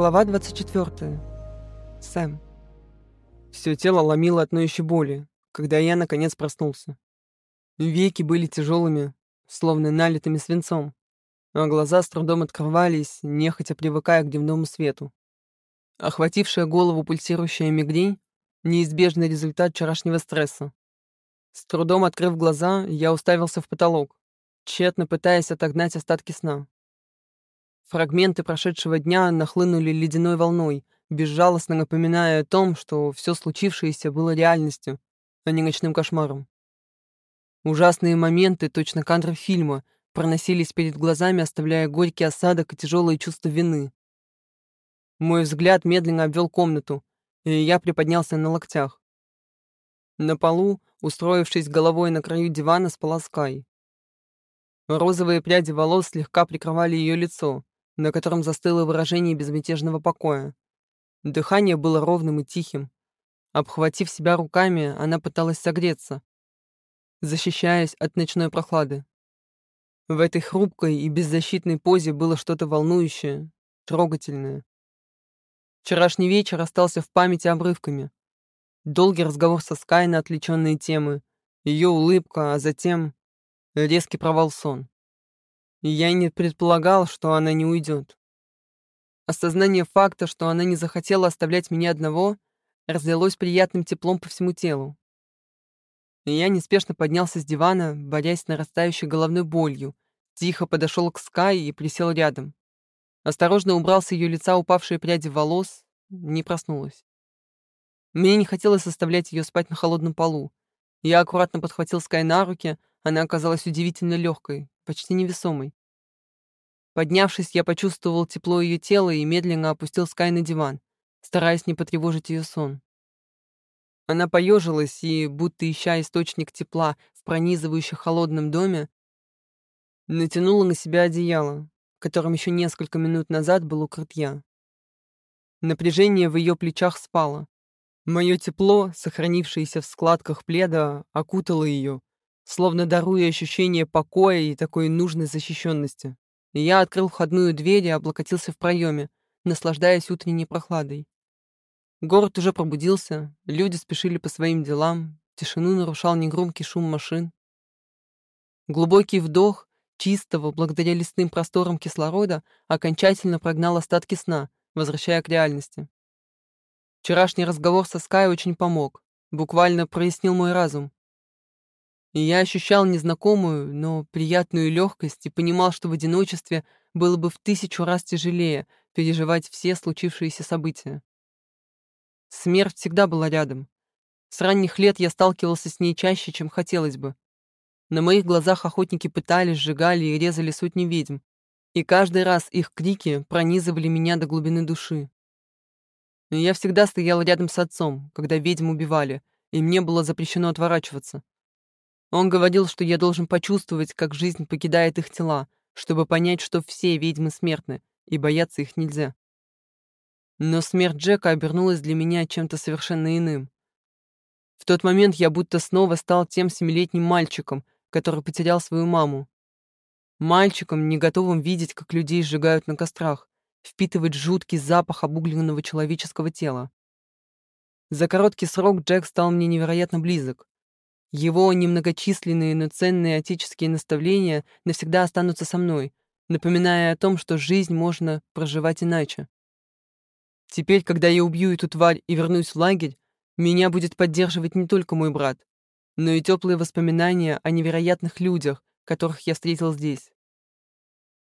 Глава 24. Сэм. Все тело ломило от ноющей боли, когда я наконец проснулся. Веки были тяжелыми, словно налитыми свинцом, а глаза с трудом открывались, нехотя привыкая к дневному свету. Охватившая голову пульсирующая мигрень — неизбежный результат вчерашнего стресса. С трудом открыв глаза, я уставился в потолок, тщетно пытаясь отогнать остатки сна. Фрагменты прошедшего дня нахлынули ледяной волной, безжалостно напоминая о том, что все случившееся было реальностью, а не ночным кошмаром. Ужасные моменты, точно кадры фильма, проносились перед глазами, оставляя горький осадок и тяжелое чувство вины. Мой взгляд медленно обвел комнату, и я приподнялся на локтях. На полу, устроившись головой на краю дивана, спала Скай. Розовые пряди волос слегка прикрывали ее лицо, на котором застыло выражение безмятежного покоя. Дыхание было ровным и тихим. Обхватив себя руками, она пыталась согреться, защищаясь от ночной прохлады. В этой хрупкой и беззащитной позе было что-то волнующее, трогательное. Вчерашний вечер остался в памяти обрывками. Долгий разговор со Скай на отвлеченные темы, ее улыбка, а затем резкий провал сон я не предполагал, что она не уйдет. Осознание факта, что она не захотела оставлять меня одного, разлилось приятным теплом по всему телу. Я неспешно поднялся с дивана, борясь с нарастающей головной болью, тихо подошел к Скай и присел рядом. Осторожно убрал с ее лица упавшие пряди волос, не проснулась. Мне не хотелось оставлять ее спать на холодном полу. Я аккуратно подхватил Скай на руки, она оказалась удивительно легкой, почти невесомой. Поднявшись, я почувствовал тепло ее тела и медленно опустил Скай на диван, стараясь не потревожить ее сон. Она поежилась и, будто ища источник тепла в пронизывающем холодном доме, натянула на себя одеяло, которым еще несколько минут назад был укрыт я. Напряжение в ее плечах спало. Мое тепло, сохранившееся в складках пледа, окутало ее, словно даруя ощущение покоя и такой нужной защищенности. Я открыл входную дверь и облокотился в проеме, наслаждаясь утренней прохладой. Город уже пробудился, люди спешили по своим делам, тишину нарушал негромкий шум машин. Глубокий вдох чистого, благодаря лесным просторам кислорода, окончательно прогнал остатки сна, возвращая к реальности. Вчерашний разговор со Скай очень помог, буквально прояснил мой разум, и я ощущал незнакомую, но приятную легкость и понимал, что в одиночестве было бы в тысячу раз тяжелее переживать все случившиеся события. Смерть всегда была рядом. С ранних лет я сталкивался с ней чаще, чем хотелось бы. На моих глазах охотники пытали, сжигали и резали сотни ведьм, и каждый раз их крики пронизывали меня до глубины души. Но я всегда стоял рядом с отцом, когда ведьм убивали, и мне было запрещено отворачиваться. Он говорил, что я должен почувствовать, как жизнь покидает их тела, чтобы понять, что все ведьмы смертны, и бояться их нельзя. Но смерть Джека обернулась для меня чем-то совершенно иным. В тот момент я будто снова стал тем семилетним мальчиком, который потерял свою маму. Мальчиком, не готовым видеть, как людей сжигают на кострах, впитывать жуткий запах обугленного человеческого тела. За короткий срок Джек стал мне невероятно близок. Его немногочисленные, но ценные отеческие наставления навсегда останутся со мной, напоминая о том, что жизнь можно проживать иначе. Теперь, когда я убью эту тварь и вернусь в лагерь, меня будет поддерживать не только мой брат, но и теплые воспоминания о невероятных людях, которых я встретил здесь.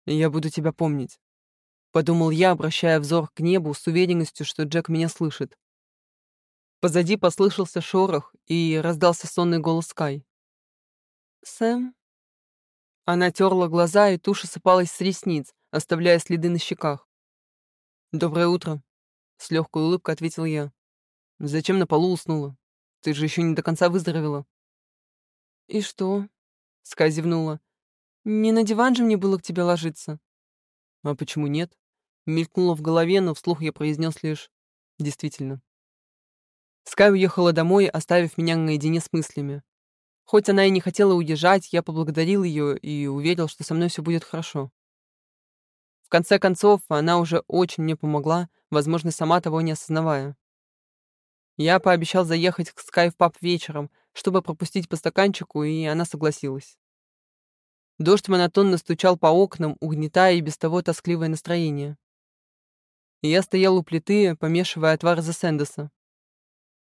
Я буду тебя помнить. Подумал я, обращая взор к небу с уверенностью, что Джек меня слышит. Позади послышался шорох и раздался сонный голос Скай. «Сэм?» Она терла глаза, и тушь осыпалась с ресниц, оставляя следы на щеках. «Доброе утро», — с легкой улыбкой ответил я. «Зачем на полу уснула? Ты же еще не до конца выздоровела». «И что?» — Скай зевнула. «Не на диван же мне было к тебе ложиться». «А почему нет?» Мелькнуло в голове, но вслух я произнес лишь «действительно». Скай уехала домой, оставив меня наедине с мыслями. Хоть она и не хотела уезжать, я поблагодарил ее и уверил, что со мной все будет хорошо. В конце концов, она уже очень мне помогла, возможно, сама того не осознавая. Я пообещал заехать к Sky в паб вечером, чтобы пропустить по стаканчику, и она согласилась. Дождь монотонно стучал по окнам, угнетая и без того тоскливое настроение. Я стоял у плиты, помешивая отвар за Сэндеса.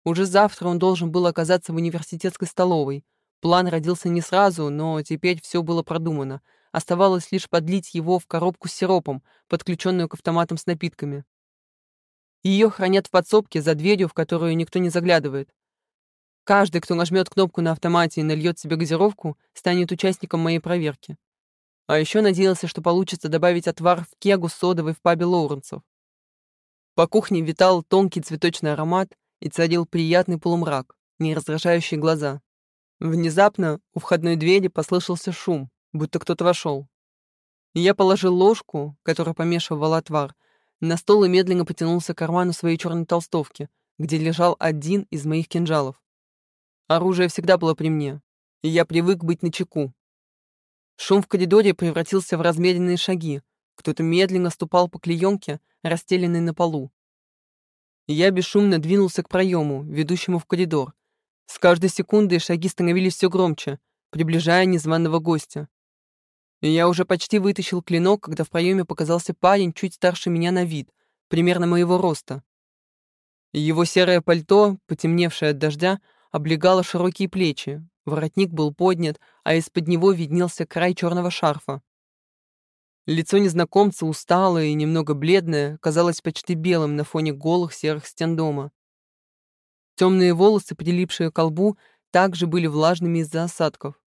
Уже завтра он должен был оказаться в университетской столовой. План родился не сразу, но теперь все было продумано. Оставалось лишь подлить его в коробку с сиропом, подключенную к автоматам с напитками. Ее хранят в подсобке за дверью, в которую никто не заглядывает. Каждый, кто нажмет кнопку на автомате и нальет себе газировку, станет участником моей проверки. А еще надеялся, что получится добавить отвар в кегу содовой в пабе Лоуренсов. По кухне витал тонкий цветочный аромат и царил приятный полумрак, не раздражающий глаза. Внезапно у входной двери послышался шум, будто кто-то вошел. Я положил ложку, которая помешивала отвар, на стол и медленно потянулся к карману своей черной толстовки, где лежал один из моих кинжалов. Оружие всегда было при мне, и я привык быть начеку. Шум в коридоре превратился в размеренные шаги. Кто-то медленно ступал по клеенке, расстеленной на полу. Я бесшумно двинулся к проему, ведущему в коридор. С каждой секундой шаги становились все громче, приближая незваного гостя. Я уже почти вытащил клинок, когда в проеме показался парень чуть старше меня на вид, примерно моего роста. Его серое пальто, потемневшее от дождя, облегало широкие плечи, воротник был поднят, а из-под него виднелся край черного шарфа. Лицо незнакомца, усталое и немного бледное, казалось почти белым на фоне голых серых стен дома. Темные волосы, прилипшие к колбу, также были влажными из-за осадков.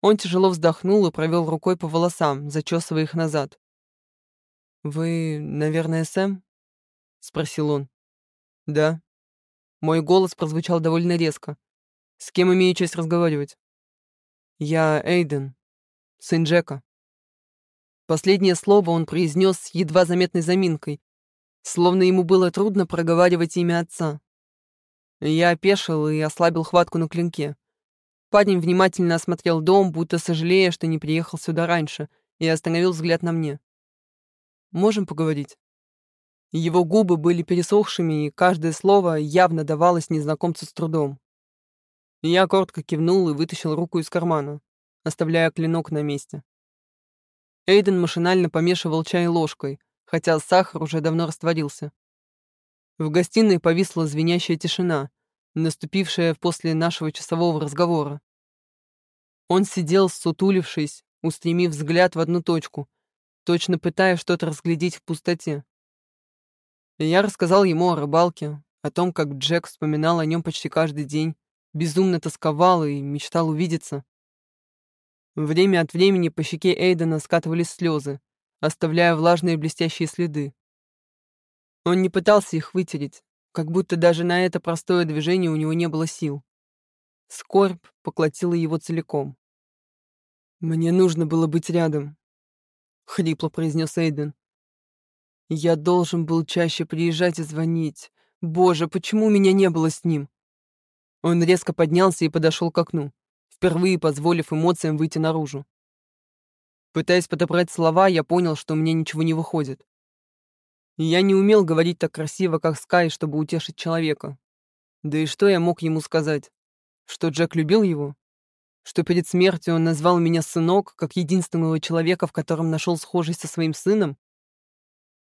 Он тяжело вздохнул и провел рукой по волосам, зачесывая их назад. «Вы, наверное, Сэм?» — спросил он. «Да», мой голос прозвучал довольно резко. «С кем имею честь разговаривать?» «Я Эйден, сын Джека». Последнее слово он произнес с едва заметной заминкой, словно ему было трудно проговаривать имя отца. Я опешил и ослабил хватку на клинке. Парень внимательно осмотрел дом, будто сожалея, что не приехал сюда раньше, и остановил взгляд на мне. «Можем поговорить?» Его губы были пересохшими, и каждое слово явно давалось незнакомцу с трудом. Я коротко кивнул и вытащил руку из кармана, оставляя клинок на месте. Эйден машинально помешивал чай ложкой, хотя сахар уже давно растворился. В гостиной повисла звенящая тишина, наступившая после нашего часового разговора. Он сидел, сутулившись, устремив взгляд в одну точку, точно пытаясь что-то разглядеть в пустоте. Я рассказал ему о рыбалке, о том, как Джек вспоминал о нем почти каждый день, безумно тосковал и мечтал увидеться. Время от времени по щеке Эйдена скатывались слезы, оставляя влажные блестящие следы. Он не пытался их вытереть, как будто даже на это простое движение у него не было сил. Скорбь поглотила его целиком. «Мне нужно было быть рядом», — хрипло произнес Эйден. Я должен был чаще приезжать и звонить. Боже, почему меня не было с ним? Он резко поднялся и подошел к окну, впервые позволив эмоциям выйти наружу. Пытаясь подобрать слова, я понял, что у меня ничего не выходит. я не умел говорить так красиво, как Скай, чтобы утешить человека. Да и что я мог ему сказать? Что Джек любил его? Что перед смертью он назвал меня сынок, как единственного человека, в котором нашел схожесть со своим сыном?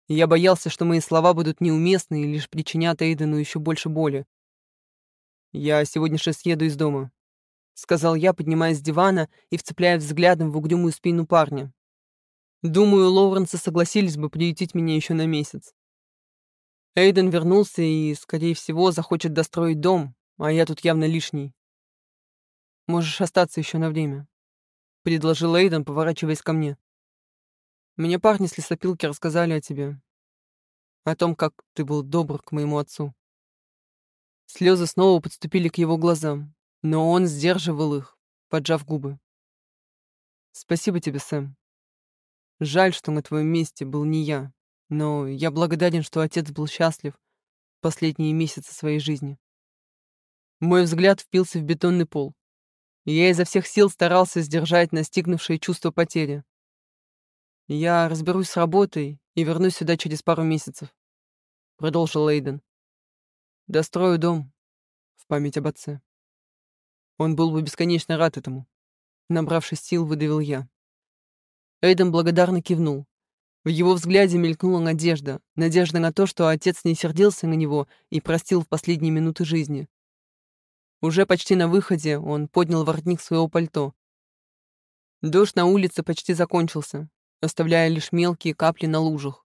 я боялся, что мои слова будут неуместны и лишь причинят Эйдену еще больше боли. «Я сегодня же съеду из дома», — сказал я, поднимаясь с дивана и вцепляя взглядом в угрюмую спину парня. Думаю, Лоуренсы согласились бы приютить меня еще на месяц. Эйден вернулся и, скорее всего, захочет достроить дом, а я тут явно лишний. Можешь остаться еще на время, — предложил Эйден, поворачиваясь ко мне. Мне парни с лесопилки рассказали о тебе. О том, как ты был добр к моему отцу. Слезы снова подступили к его глазам, но он сдерживал их, поджав губы. Спасибо тебе, Сэм. Жаль, что на твоем месте был не я, но я благодарен, что отец был счастлив последние месяцы своей жизни. Мой взгляд впился в бетонный пол, и я изо всех сил старался сдержать настигнувшее чувство потери. Я разберусь с работой и вернусь сюда через пару месяцев», — продолжил Эйден. «Дострою дом в память об отце». Он был бы бесконечно рад этому. Набравшись сил, выдавил я. Эйден благодарно кивнул. В его взгляде мелькнула надежда. Надежда на то, что отец не сердился на него и простил в последние минуты жизни. Уже почти на выходе он поднял воротник своего пальто. Дождь на улице почти закончился, оставляя лишь мелкие капли на лужах.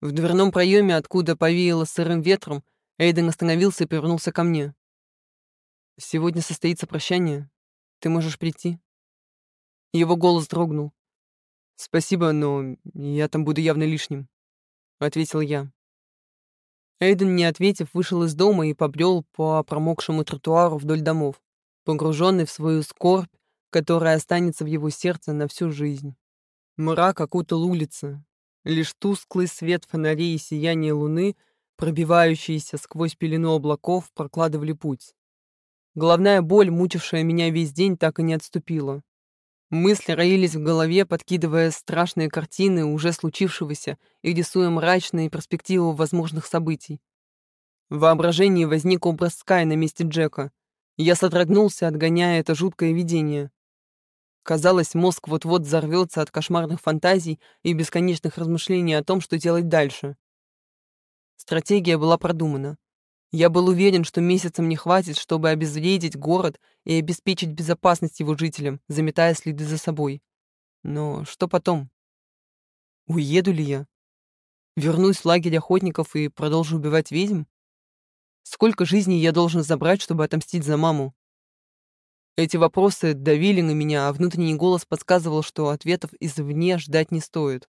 В дверном проеме, откуда повеяло сырым ветром, Эйден остановился и повернулся ко мне. «Сегодня состоится прощание. Ты можешь прийти?» Его голос дрогнул. «Спасибо, но я там буду явно лишним», — ответил я. Эйден, не ответив, вышел из дома и побрел по промокшему тротуару вдоль домов, погруженный в свою скорбь, которая останется в его сердце на всю жизнь. Мрак окутал улицы. Лишь тусклый свет фонарей и сияние луны, пробивающиеся сквозь пелену облаков, прокладывали путь. Головная боль, мучившая меня весь день, так и не отступила. Мысли роились в голове, подкидывая страшные картины уже случившегося и рисуя мрачные перспективы возможных событий. В воображении возник образ Скай на месте Джека. Я содрогнулся, отгоняя это жуткое видение. Казалось, мозг вот-вот взорвется от кошмарных фантазий и бесконечных размышлений о том, что делать дальше. Стратегия была продумана. Я был уверен, что месяцам не хватит, чтобы обезвредить город и обеспечить безопасность его жителям, заметая следы за собой. Но что потом? Уеду ли я? Вернусь в лагерь охотников и продолжу убивать ведьм? Сколько жизней я должен забрать, чтобы отомстить за маму? Эти вопросы давили на меня, а внутренний голос подсказывал, что ответов извне ждать не стоит.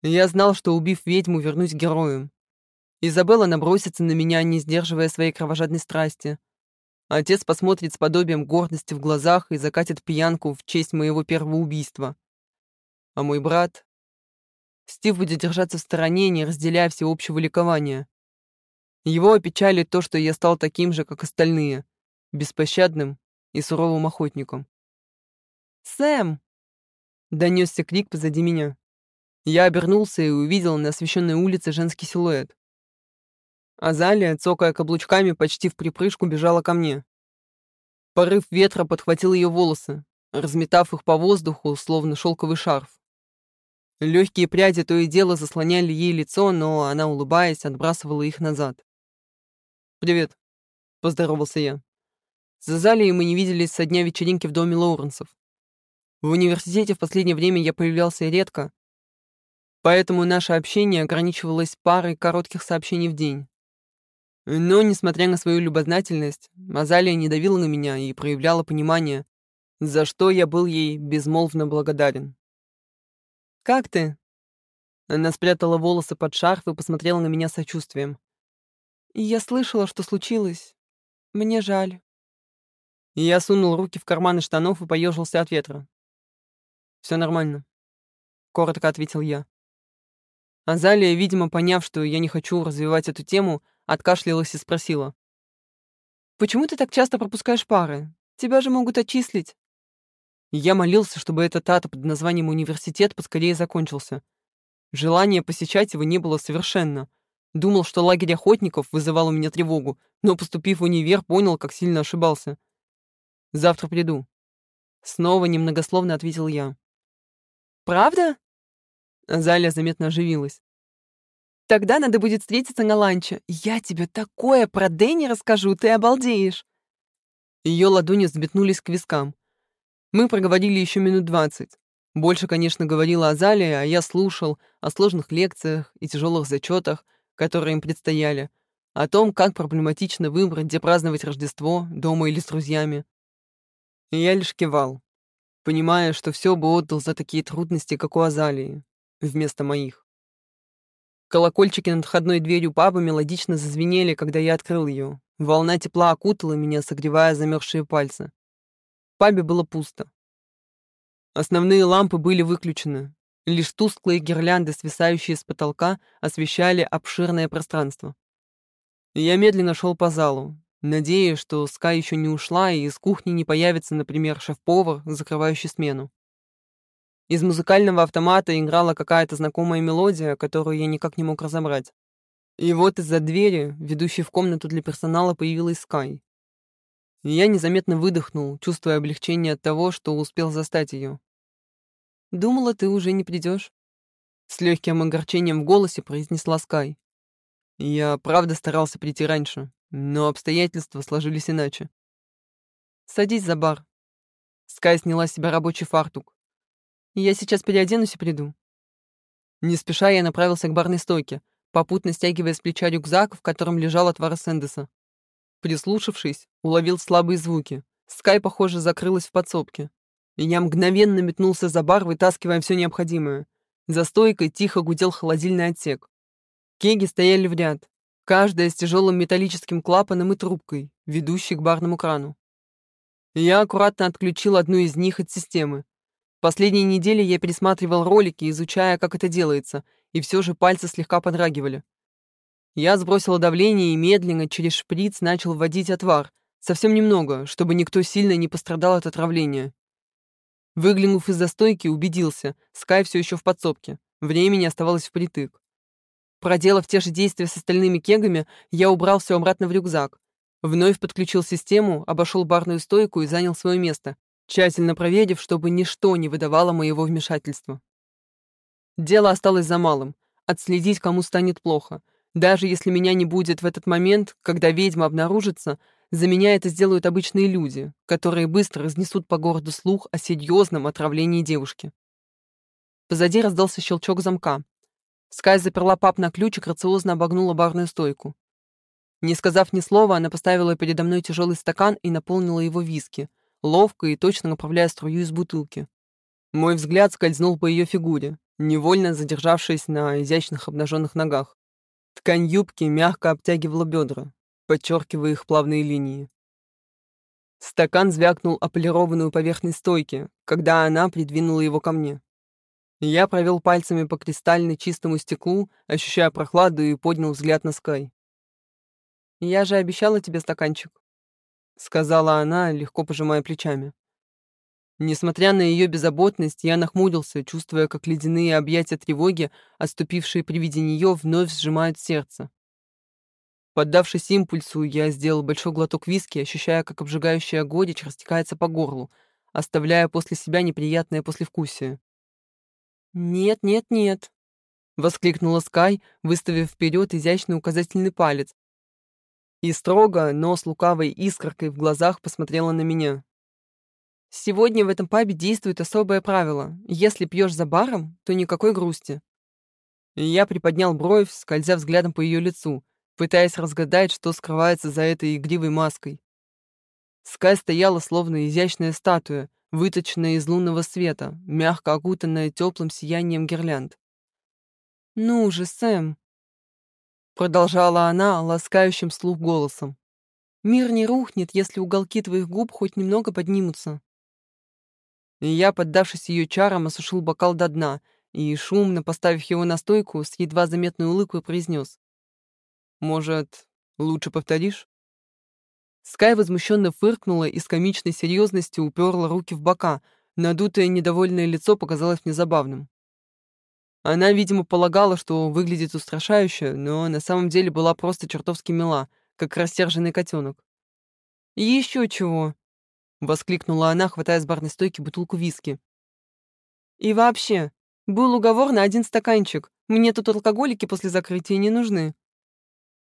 Я знал, что, убив ведьму, вернусь героем. Изабелла набросится на меня, не сдерживая своей кровожадной страсти. Отец посмотрит с подобием гордости в глазах и закатит пьянку в честь моего первого убийства. А мой брат... Стив будет держаться в стороне, не разделяя всеобщего ликования. Его опечалит то, что я стал таким же, как остальные, беспощадным и суровым охотником. «Сэм!» — донесся крик позади меня. Я обернулся и увидел на освещенной улице женский силуэт. Азалия, цокая каблучками, почти в припрыжку бежала ко мне. Порыв ветра подхватил ее волосы, разметав их по воздуху, словно шелковый шарф. Легкие пряди то и дело заслоняли ей лицо, но она, улыбаясь, отбрасывала их назад. «Привет», — поздоровался я. С Азалией мы не виделись со дня вечеринки в доме Лоуренсов. В университете в последнее время я появлялся редко, поэтому наше общение ограничивалось парой коротких сообщений в день. Но, несмотря на свою любознательность, Азалия не давила на меня и проявляла понимание, за что я был ей безмолвно благодарен. «Как ты?» Она спрятала волосы под шарф и посмотрела на меня сочувствием. «Я слышала, что случилось. Мне жаль». Я сунул руки в карманы штанов и поежился от ветра. «Все нормально», — коротко ответил я. Азалия, видимо, поняв, что я не хочу развивать эту тему, откашлялась и спросила. «Почему ты так часто пропускаешь пары? Тебя же могут отчислить». Я молился, чтобы этот ад под названием университет поскорее закончился. Желания посещать его не было совершенно. Думал, что лагерь охотников вызывал у меня тревогу, но, поступив в универ, понял, как сильно ошибался. Завтра приду. Снова немногословно ответил я. Правда? Заля заметно оживилась. Тогда надо будет встретиться на ланче. Я тебе такое про Дэнни расскажу, ты обалдеешь. Ее ладони взметнулись к вискам. Мы проговорили еще минут двадцать. Больше, конечно, говорила Азалия, а я слушал о сложных лекциях и тяжелых зачетах, которые им предстояли, о том, как проблематично выбрать, где праздновать Рождество, дома или с друзьями. И я лишь кивал, понимая, что все бы отдал за такие трудности, как у Азалии, вместо моих. Колокольчики над входной дверью паба мелодично зазвенели, когда я открыл ее. Волна тепла окутала меня, согревая замерзшие пальцы. В пабе было пусто. Основные лампы были выключены. Лишь тусклые гирлянды, свисающие с потолка, освещали обширное пространство. Я медленно шел по залу, надеясь, что Скай еще не ушла и из кухни не появится, например, шеф-повар, закрывающий смену. Из музыкального автомата играла какая-то знакомая мелодия, которую я никак не мог разобрать. И вот из-за двери, ведущей в комнату для персонала, появилась Скай. Я незаметно выдохнул, чувствуя облегчение от того, что успел застать ее. «Думала, ты уже не придешь», — с легким огорчением в голосе произнесла Скай. Я правда старался прийти раньше, но обстоятельства сложились иначе. «Садись за бар». Скай сняла с себя рабочий фартук. «Я сейчас переоденусь и приду». Не спеша я направился к барной стойке, попутно стягивая с плеча рюкзак, в котором лежал отвар Сэндеса. Прислушавшись, уловил слабые звуки. Скай, похоже, закрылась в подсобке. И я мгновенно метнулся за бар, вытаскивая все необходимое. За стойкой тихо гудел холодильный отсек. Кеги стояли в ряд, каждая с тяжелым металлическим клапаном и трубкой, ведущей к барному крану. Я аккуратно отключил одну из них от системы. Последние недели я пересматривал ролики, изучая, как это делается, и все же пальцы слегка подрагивали. Я сбросил давление и медленно через шприц начал вводить отвар, совсем немного, чтобы никто сильно не пострадал от отравления. Выглянув из-за стойки, убедился, Скай все еще в подсобке. Времени оставалось впритык. Проделав те же действия с остальными кегами, я убрал все обратно в рюкзак. Вновь подключил систему, обошел барную стойку и занял свое место, тщательно проверив, чтобы ничто не выдавало моего вмешательства. Дело осталось за малым — отследить, кому станет плохо. Даже если меня не будет в этот момент, когда ведьма обнаружится, за меня это сделают обычные люди, которые быстро разнесут по городу слух о серьезном отравлении девушки. Позади раздался щелчок замка. Скай заперла пап на ключ и грациозно обогнула барную стойку. Не сказав ни слова, она поставила передо мной тяжелый стакан и наполнила его виски, ловко и точно направляя струю из бутылки. Мой взгляд скользнул по ее фигуре, невольно задержавшись на изящных обнаженных ногах. Ткань юбки мягко обтягивала бедра, подчеркивая их плавные линии. Стакан звякнул о полированную поверхность стойки, когда она придвинула его ко мне. Я провел пальцами по кристально чистому стеклу, ощущая прохладу и поднял взгляд на Скай. «Я же обещала тебе стаканчик», — сказала она, легко пожимая плечами. Несмотря на ее беззаботность, я нахмурился, чувствуя, как ледяные объятия тревоги, отступившие при виде нее, вновь сжимают сердце. Поддавшись импульсу, я сделал большой глоток виски, ощущая, как обжигающая горечь растекается по горлу, оставляя после себя неприятное послевкусие. «Нет, нет, нет», — воскликнула Скай, выставив вперед изящный указательный палец. И строго, но с лукавой искоркой в глазах посмотрела на меня. Сегодня в этом пабе действует особое правило. Если пьешь за баром, то никакой грусти. я приподнял бровь, скользя взглядом по ее лицу, пытаясь разгадать, что скрывается за этой игривой маской. Скай стояла словно изящная статуя, выточенная из лунного света, мягко окутанная теплым сиянием гирлянд. «Ну же, Сэм!» Продолжала она ласкающим слух голосом. «Мир не рухнет, если уголки твоих губ хоть немного поднимутся». И я, поддавшись ее чарам, осушил бокал до дна и, шумно поставив его на стойку, с едва заметной улыбкой произнес. «Может, лучше повторишь?» Скай возмущенно фыркнула и с комичной серьезностью уперла руки в бока, надутое недовольное лицо показалось мне забавным. Она, видимо, полагала, что выглядит устрашающе, но на самом деле была просто чертовски мила, как рассерженный котенок. «И еще чего!» — воскликнула она, хватая с барной стойки бутылку виски. «И вообще, был уговор на один стаканчик. Мне тут алкоголики после закрытия не нужны».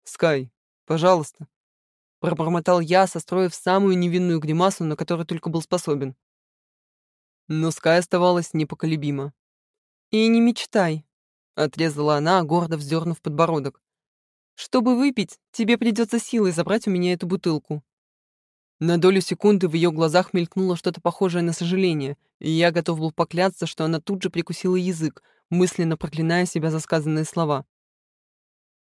«Скай, пожалуйста», — пробормотал я, состроив самую невинную гримасу, на которую только был способен. Но Скай оставалась непоколебима. «И не мечтай», — отрезала она, гордо вздернув подбородок. «Чтобы выпить, тебе придется силой забрать у меня эту бутылку. На долю секунды в ее глазах мелькнуло что-то похожее на сожаление, и я готов был поклясться, что она тут же прикусила язык, мысленно проклиная себя за сказанные слова.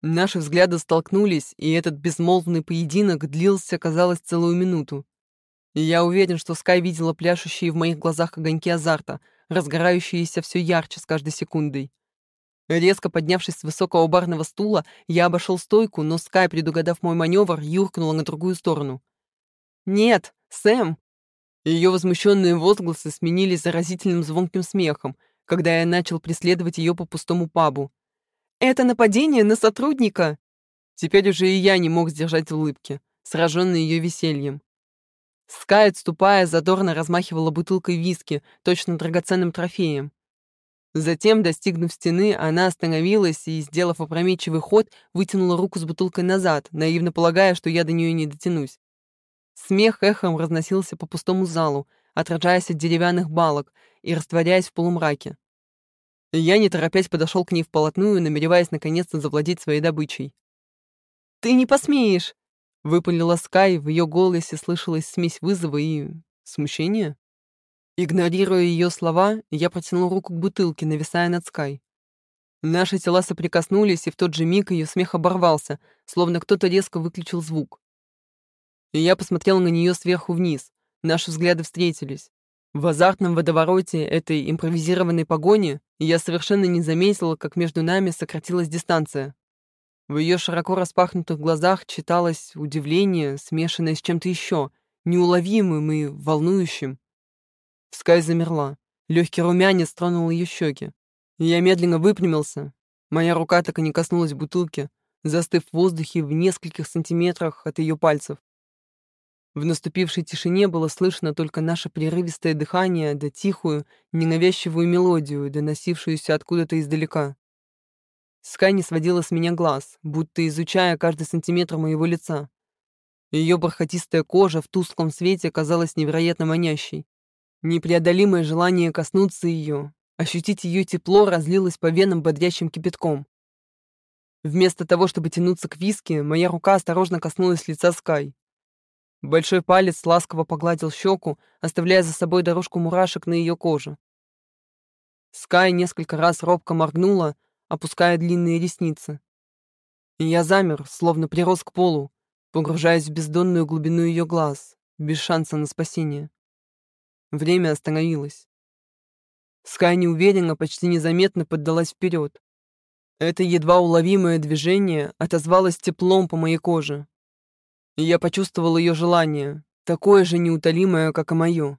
Наши взгляды столкнулись, и этот безмолвный поединок длился, казалось, целую минуту. Я уверен, что Скай видела пляшущие в моих глазах огоньки азарта, разгорающиеся все ярче с каждой секундой. Резко поднявшись с высокого барного стула, я обошел стойку, но Скай, предугадав мой маневр, юркнула на другую сторону. «Нет, Сэм!» Ее возмущенные возгласы сменились заразительным звонким смехом, когда я начал преследовать ее по пустому пабу. «Это нападение на сотрудника!» Теперь уже и я не мог сдержать улыбки, сраженный ее весельем. Скай, отступая, задорно размахивала бутылкой виски, точно драгоценным трофеем. Затем, достигнув стены, она остановилась и, сделав опрометчивый ход, вытянула руку с бутылкой назад, наивно полагая, что я до нее не дотянусь. Смех эхом разносился по пустому залу, отражаясь от деревянных балок и растворяясь в полумраке. Я, не торопясь, подошел к ней вплотную, намереваясь наконец-то завладеть своей добычей. «Ты не посмеешь!» — выпалила Скай, в ее голосе слышалась смесь вызова и... смущения. Игнорируя ее слова, я протянул руку к бутылке, нависая над Скай. Наши тела соприкоснулись, и в тот же миг ее смех оборвался, словно кто-то резко выключил звук. И я посмотрел на нее сверху вниз. Наши взгляды встретились. В азартном водовороте этой импровизированной погони я совершенно не заметил, как между нами сократилась дистанция. В ее широко распахнутых глазах читалось удивление, смешанное с чем-то еще, неуловимым и волнующим. Скай замерла. Легкий румянец тронул ее щеки. Я медленно выпрямился. Моя рука так и не коснулась бутылки, застыв в воздухе в нескольких сантиметрах от ее пальцев. В наступившей тишине было слышно только наше прерывистое дыхание да тихую, ненавязчивую мелодию, доносившуюся откуда-то издалека. Скай не сводила с меня глаз, будто изучая каждый сантиметр моего лица. Ее бархатистая кожа в тусклом свете казалась невероятно манящей. Непреодолимое желание коснуться ее, ощутить ее тепло разлилось по венам бодрящим кипятком. Вместо того, чтобы тянуться к виске, моя рука осторожно коснулась лица Скай. Большой палец ласково погладил щеку, оставляя за собой дорожку мурашек на ее коже. Скай несколько раз робко моргнула, опуская длинные ресницы. И я замер, словно прирос к полу, погружаясь в бездонную глубину ее глаз, без шанса на спасение. Время остановилось. Скай неуверенно, почти незаметно поддалась вперед. Это едва уловимое движение отозвалось теплом по моей коже. И я почувствовал ее желание, такое же неутолимое, как и мое.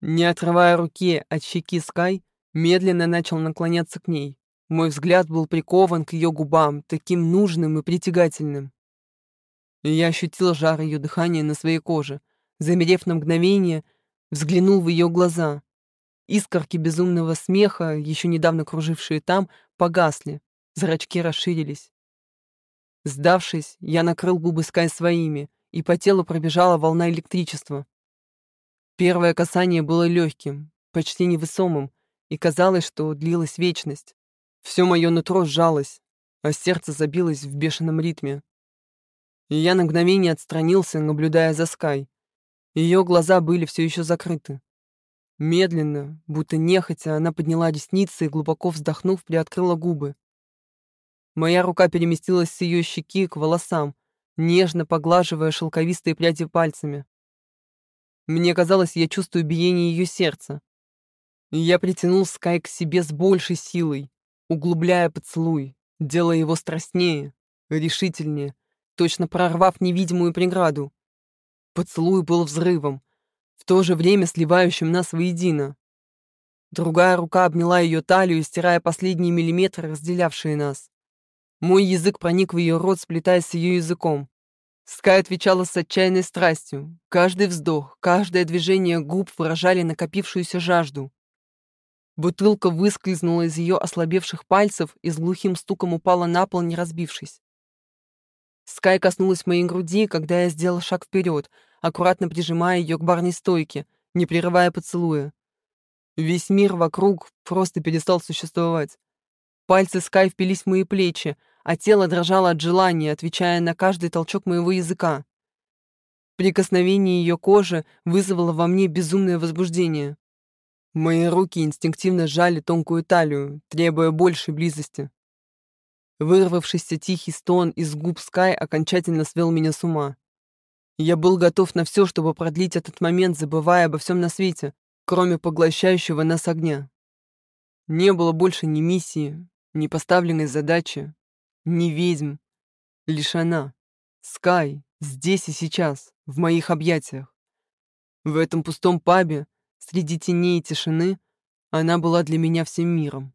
Не отрывая руки от щеки Скай, медленно начал наклоняться к ней. Мой взгляд был прикован к ее губам, таким нужным и притягательным. Я ощутил жар ее дыхания на своей коже. Замерев на мгновение, взглянул в ее глаза. Искорки безумного смеха, еще недавно кружившие там, погасли, зрачки расширились. Сдавшись, я накрыл губы Скай своими, и по телу пробежала волна электричества. Первое касание было легким, почти невесомым, и казалось, что длилась вечность. Все мое нутро сжалось, а сердце забилось в бешеном ритме. Я на мгновение отстранился, наблюдая за Скай. Ее глаза были все еще закрыты. Медленно, будто нехотя, она подняла ресницы и, глубоко вздохнув, приоткрыла губы. Моя рука переместилась с ее щеки к волосам, нежно поглаживая шелковистые пряди пальцами. Мне казалось, я чувствую биение ее сердца. Я притянул Скай к себе с большей силой, углубляя поцелуй, делая его страстнее, решительнее, точно прорвав невидимую преграду. Поцелуй был взрывом, в то же время сливающим нас воедино. Другая рука обняла ее талию, стирая последние миллиметры, разделявшие нас. Мой язык проник в ее рот, сплетаясь с ее языком. Скай отвечала с отчаянной страстью. Каждый вздох, каждое движение губ выражали накопившуюся жажду. Бутылка выскользнула из ее ослабевших пальцев и с глухим стуком упала на пол, не разбившись. Скай коснулась моей груди, когда я сделал шаг вперед, аккуратно прижимая ее к барной стойке, не прерывая поцелуя. Весь мир вокруг просто перестал существовать. Пальцы Скай впились в мои плечи, а тело дрожало от желания, отвечая на каждый толчок моего языка. Прикосновение ее кожи вызвало во мне безумное возбуждение. Мои руки инстинктивно сжали тонкую талию, требуя большей близости. Вырвавшийся тихий стон из губ Скай окончательно свел меня с ума. Я был готов на все, чтобы продлить этот момент, забывая обо всем на свете, кроме поглощающего нас огня. Не было больше ни миссии, ни поставленной задачи, ни ведьм. Лишь она, Скай, здесь и сейчас, в моих объятиях. В этом пустом пабе, среди теней и тишины, она была для меня всем миром.